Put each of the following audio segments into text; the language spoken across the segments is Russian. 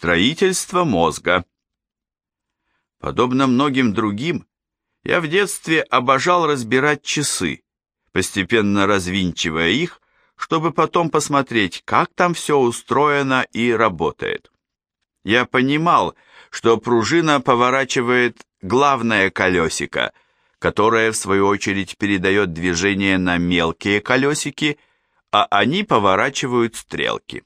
Строительство мозга. Подобно многим другим, я в детстве обожал разбирать часы, постепенно развинчивая их, чтобы потом посмотреть, как там все устроено и работает. Я понимал, что пружина поворачивает главное колесико, которое, в свою очередь, передает движение на мелкие колесики, а они поворачивают стрелки.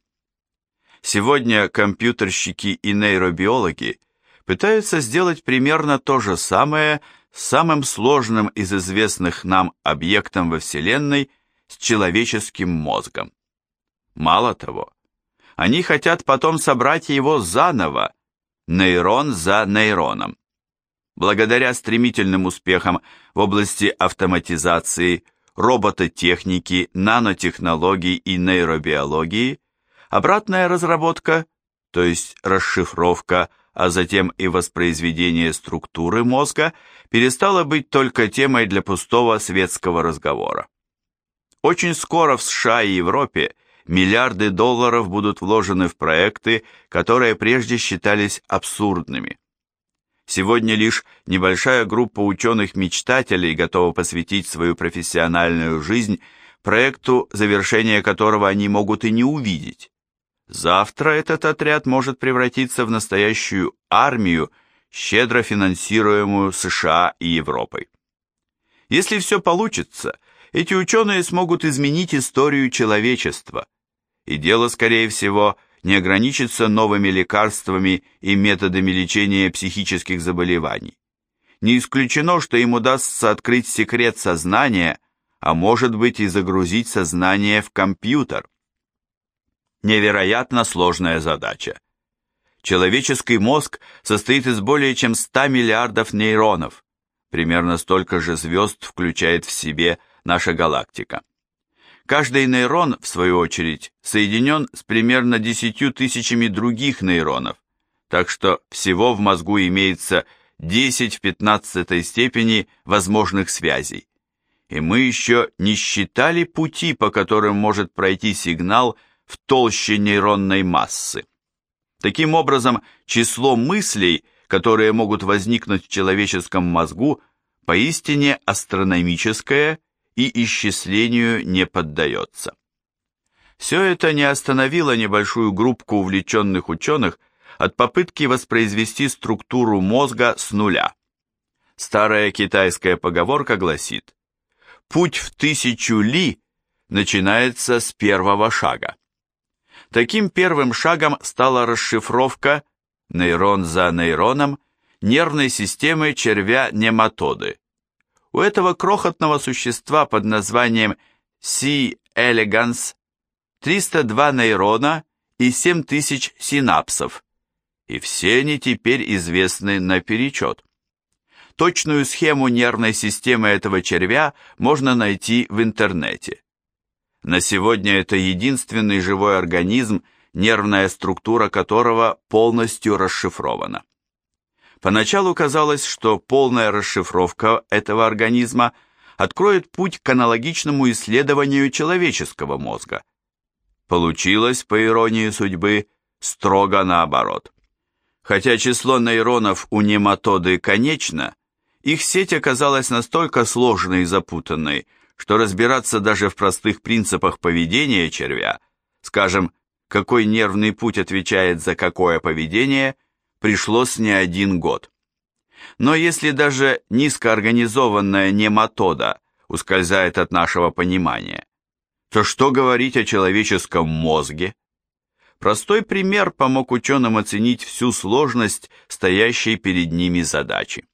Сегодня компьютерщики и нейробиологи пытаются сделать примерно то же самое с самым сложным из известных нам объектом во Вселенной с человеческим мозгом. Мало того, они хотят потом собрать его заново, нейрон за нейроном. Благодаря стремительным успехам в области автоматизации, робототехники, нанотехнологий и нейробиологии, обратная разработка, то есть расшифровка, а затем и воспроизведение структуры мозга, перестала быть только темой для пустого светского разговора. Очень скоро в США и Европе миллиарды долларов будут вложены в проекты, которые прежде считались абсурдными. Сегодня лишь небольшая группа ученых-мечтателей готова посвятить свою профессиональную жизнь проекту, завершение которого они могут и не увидеть. Завтра этот отряд может превратиться в настоящую армию, щедро финансируемую США и Европой. Если все получится, эти ученые смогут изменить историю человечества, и дело, скорее всего, не ограничится новыми лекарствами и методами лечения психических заболеваний. Не исключено, что им удастся открыть секрет сознания, а может быть и загрузить сознание в компьютер. Невероятно сложная задача. Человеческий мозг состоит из более чем 100 миллиардов нейронов, примерно столько же звезд включает в себе наша галактика. Каждый нейрон, в свою очередь, соединен с примерно десятью тысячами других нейронов, так что всего в мозгу имеется 10 в 15 степени возможных связей. И мы еще не считали пути, по которым может пройти сигнал в толще нейронной массы. Таким образом, число мыслей, которые могут возникнуть в человеческом мозгу, поистине астрономическое и исчислению не поддается. Все это не остановило небольшую группку увлеченных ученых от попытки воспроизвести структуру мозга с нуля. Старая китайская поговорка гласит «Путь в тысячу ли начинается с первого шага». Таким первым шагом стала расшифровка нейрон за нейроном нервной системы червя-нематоды, у этого крохотного существа под названием C. elegans 302 нейрона и 7000 синапсов, и все они теперь известны наперечет. Точную схему нервной системы этого червя можно найти в интернете. На сегодня это единственный живой организм, нервная структура которого полностью расшифрована. Поначалу казалось, что полная расшифровка этого организма откроет путь к аналогичному исследованию человеческого мозга. Получилось, по иронии судьбы, строго наоборот. Хотя число нейронов у нематоды конечно, их сеть оказалась настолько сложной и запутанной, что разбираться даже в простых принципах поведения червя, скажем, какой нервный путь отвечает за какое поведение, пришлось не один год. Но если даже низкоорганизованная нематода ускользает от нашего понимания, то что говорить о человеческом мозге? Простой пример помог ученым оценить всю сложность стоящей перед ними задачи.